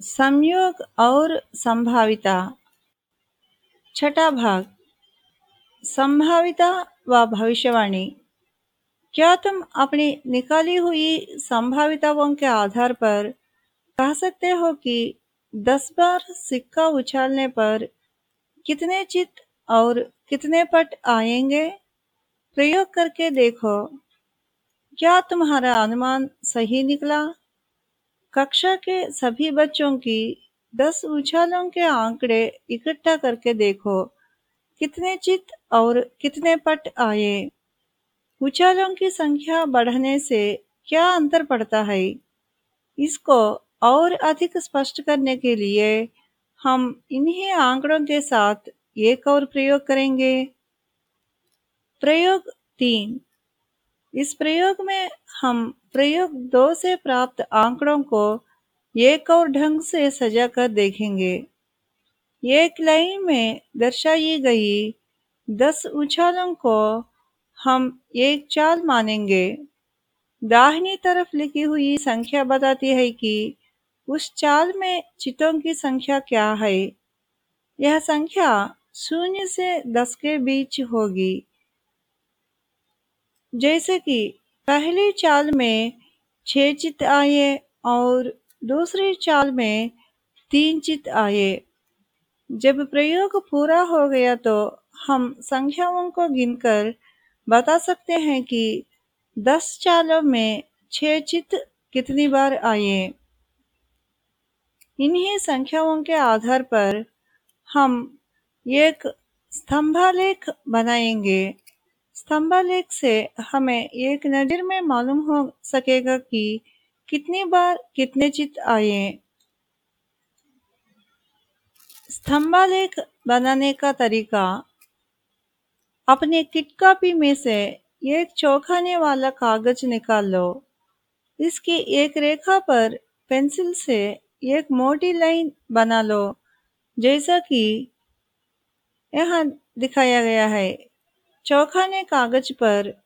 संयोग और संभाविता। छठा भाग। संभाविता व भविष्यवाणी। क्या तुम अपनी निकाली हुई संभाविताओं के आधार पर कह सकते हो कि दस बार सिक्का उछालने पर कितने चित और कितने पट आएँगे? प्रयोग करके देखो। क्या तुम्हारा अनुमान सही निकला? कक्षा के सभी बच्चों की दस उछालों के आंकड़े इकट्ठा करके देखो। कितने चित और कितने पट आए? उछालों की संख्या बढ़ने से क्या अंतर पड़ता है? इसको और अधिक स्पष्ट करने के लिए हम इन्हीं आंकड़ों के साथ एक और प्रयोग करेंगे। प्रयोग तीन। इस प्रयोग में हम प्रयोग दो से प्राप्त आंकड़ों को एक और ढंग से सजा कर देखेंगे। एक लाइन में दर्शाई गई दस उछालों को हम एक चाल मानेंगे। दाहिनी तरफ़ लिखी हुई संख्या बताती है कि उस चाल में चितों की संख्या क्या है। यह संख्या शून्य से दस के बीच होगी। जैसे कि पहली चाल में छह चित आए और दूसरी चाल में तीन चित आए। जब प्रयोग पूरा हो गया तो हम संख्याओं को गिनकर बता सकते हैं कि दस चालों में छह चित कितनी बार आए। इन्हीं संख्याओं के आधार पर हम एक स्तंभालेख बनाएँगे। स्तंभालेख से हमें एक नज़र में मालूम हो सकेगा कि कितनी बार कितने चित आए। स्तंभालेख बनाने का तरीका, अपने किट कॉपी में से एक चौखाने वाला कागज़ निकाल। लो इसकी एक रेखा पर पेंसिल से एक मोटी लाइन बना लो, जैसा कि यहाँ दिखाया गया है। चौखाने कागज़ पर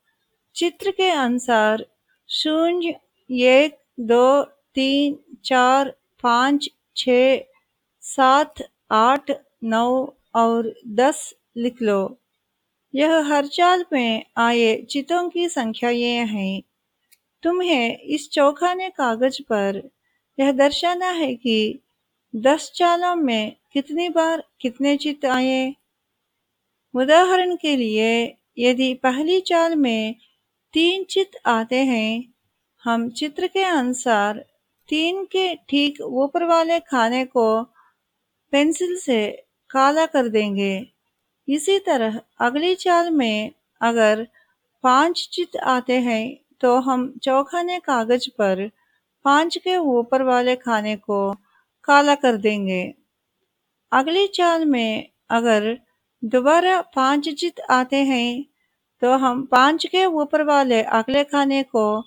चित्र के अनुसार शून्य, एक, दो, तीन, चार, पाँच, छ, सात, आठ, नौ और दस लिख लो। यह हर चाल में आए चितों की संख्या ये है। तुम्हें इस चौखाने कागज़ पर यह दर्शाना है कि दस चालों में कितनी बार कितने चित आए। उदाहरण के लिए, यदि पहली चाल में तीन चित आते हैं, हम चित्र के अनुसार तीन के ठीक ऊपर वाले खाने को पेंसिल से काला कर देंगे। इसी तरह अगली चाल में अगर पाँच चित आते हैं तो हम चौखाने कागज़ पर पाँच के ऊपर वाले खाने को काला कर देंगे। अगली चाल में अगर दोबारा पाँच चित आते हैं तो हम पाँच के ऊपर वाले अगले खाने को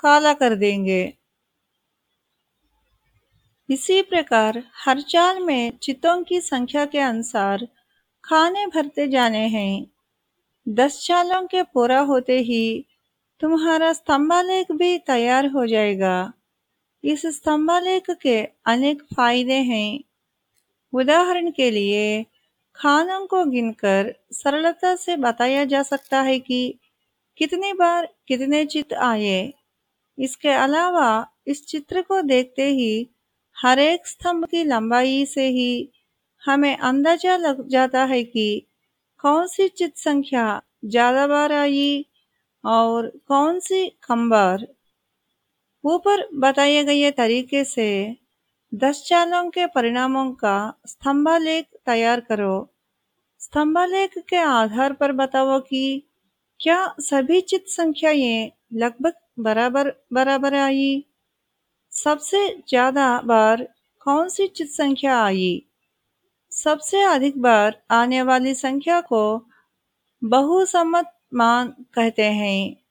काला कर देंगे। इसी प्रकार हर चाल में चितों की संख्या के अनुसार खाने भरते जाने हैं। दस चालों के पूरा होते ही तुम्हारा स्तंभालेख भी तैयार हो जाएगा। इस स्तंभालेख के अनेक फ़ायदे हैं। उदाहरण के लिए खानों को गिनकर सरलता से बताया जा सकता है कि कितनी बार कितने चित आए। इसके अलावा इस चित्र को देखते ही हर एक स्तंभ की लंबाई से ही हमें अंदाज़ा लग जाता है कि कौन सी चित संख्या ज़्यादा बार आई और कौन सी कम बार। ऊपर बताए गए तरीके से दस चालों के परिणामों का स्तंभालेख तैयार करो। स्तंभालेख के आधार पर बताओ कि क्या सभी चित संख्याएँ लगभग बराबर बराबर आई? सबसे ज़्यादा बार कौन सी चित संख्या आई? सबसे अधिक बार आने वाली संख्या को बहुसम्मत मान कहते हैं।